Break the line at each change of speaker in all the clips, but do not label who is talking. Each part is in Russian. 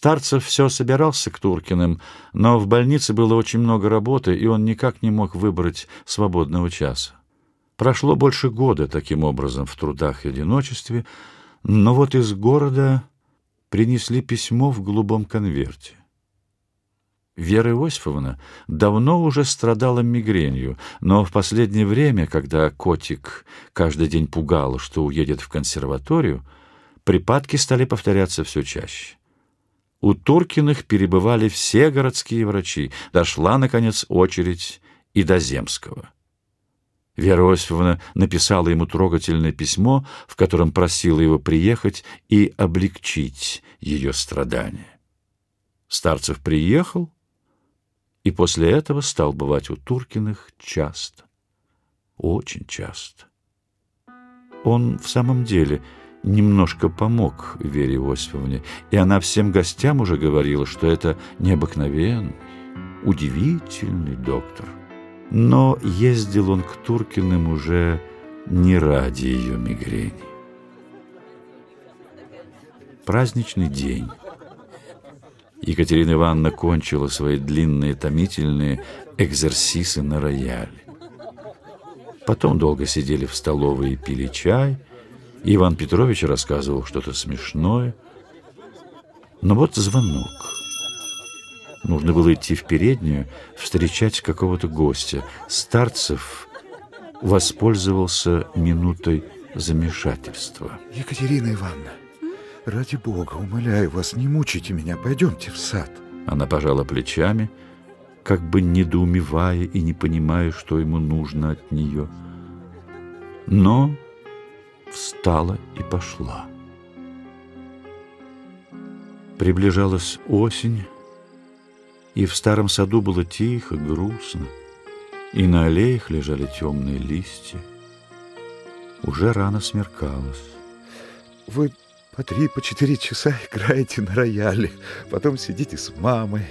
Старцев все собирался к Туркиным, но в больнице было очень много работы, и он никак не мог выбрать свободного часа. Прошло больше года таким образом в трудах и одиночестве, но вот из города принесли письмо в голубом конверте. Вера Иосифовна давно уже страдала мигренью, но в последнее время, когда котик каждый день пугал, что уедет в консерваторию, припадки стали повторяться все чаще. У Туркиных перебывали все городские врачи. Дошла, наконец, очередь и до Земского. Вера Иосифовна написала ему трогательное письмо, в котором просила его приехать и облегчить ее страдания. Старцев приехал и после этого стал бывать у Туркиных часто, очень часто. Он в самом деле немножко помог Вере Иосифовне, и она всем гостям уже говорила, что это необыкновенный, удивительный доктор. Но ездил он к Туркиным уже не ради ее мигрени. Праздничный день. Екатерина Ивановна кончила свои длинные томительные экзерсисы на рояле. Потом долго сидели в столовой и пили чай. Иван Петрович рассказывал что-то смешное. Но вот звонок. Нужно было идти в переднюю, встречать какого-то гостя. Старцев воспользовался минутой замешательства.
Екатерина Ивановна, ради бога, умоляю вас, не мучайте меня, пойдемте в сад.
Она пожала плечами, как бы недоумевая и не понимая, что ему нужно от нее. Но встала и пошла. Приближалась осень, и в старом саду было тихо, грустно, и на аллеях лежали темные листья. Уже рано смеркалось.
Вы по три, по четыре часа играете на рояле, потом сидите с мамой.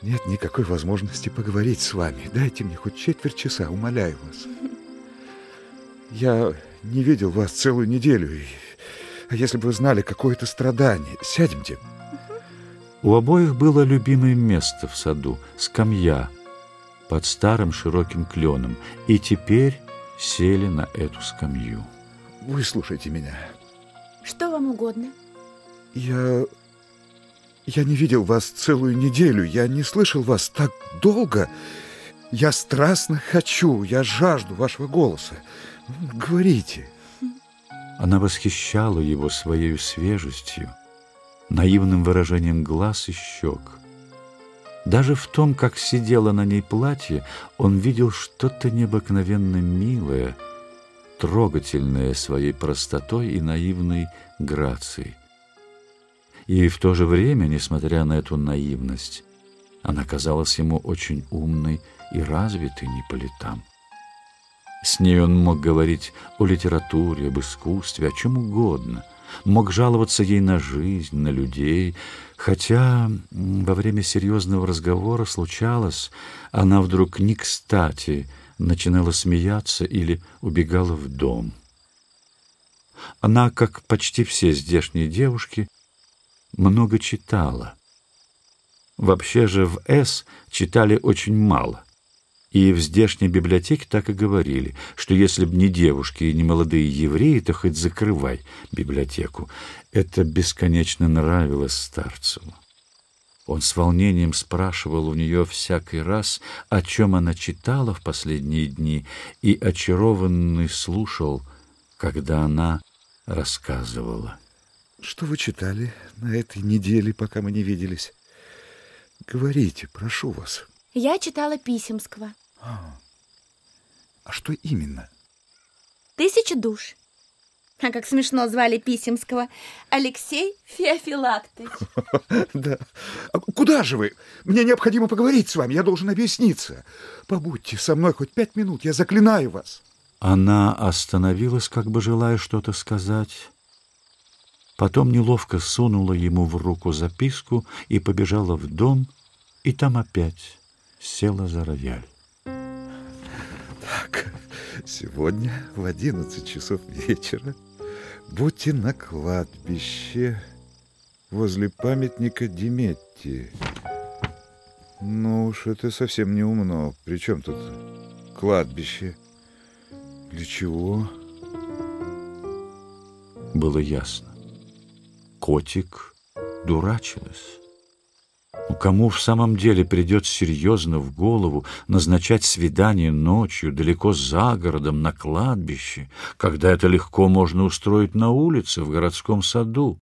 Нет никакой возможности поговорить с вами. Дайте мне хоть четверть часа, умоляю вас. Я не видел вас целую неделю. И... А если бы вы знали какое-то страдание, сядемте.
У обоих было любимое место в саду — скамья под старым широким кленом, и теперь сели на эту скамью.
Выслушайте меня.
Что вам угодно?
Я... Я не видел вас целую неделю, я не слышал вас так долго. Я страстно хочу, я жажду вашего голоса. Говорите.
Она восхищала его своей свежестью, наивным выражением глаз и щек. Даже в том, как сидело на ней платье, он видел что-то необыкновенно милое, трогательное своей простотой и наивной грацией. И в то же время, несмотря на эту наивность, она казалась ему очень умной и развитой не по летам. С ней он мог говорить о литературе, об искусстве, о чем угодно, мог жаловаться ей на жизнь, на людей, хотя во время серьезного разговора случалось, она вдруг не кстати начинала смеяться или убегала в дом. Она, как почти все здешние девушки, много читала. Вообще же в «С» читали очень мало — и в здешней библиотеке так и говорили, что если б не девушки и не молодые евреи, то хоть закрывай библиотеку. Это бесконечно нравилось Старцеву. Он с волнением спрашивал у нее всякий раз, о чем она читала в последние дни, и очарованный слушал, когда она рассказывала.
Что вы читали на этой неделе, пока мы не виделись? Говорите, прошу вас.
Я читала Писемского.
А, а что именно?
Тысяча душ. А как смешно звали Писемского. Алексей Феофилактович.
Да. А куда же вы? Мне необходимо поговорить с вами. Я должен объясниться. Побудьте со мной хоть пять минут. Я заклинаю вас.
Она остановилась, как бы желая что-то сказать. Потом неловко сунула ему в руку записку и побежала в дом, и там опять села за рояль.
Сегодня в одиннадцать часов вечера будьте на кладбище возле памятника Диметти. Ну уж это совсем не умно. Причем тут кладбище? Для чего?
Было ясно. Котик дурачилась. Кому в самом деле придет серьезно в голову назначать свидание ночью далеко за городом на кладбище, когда это легко можно устроить на улице в городском саду?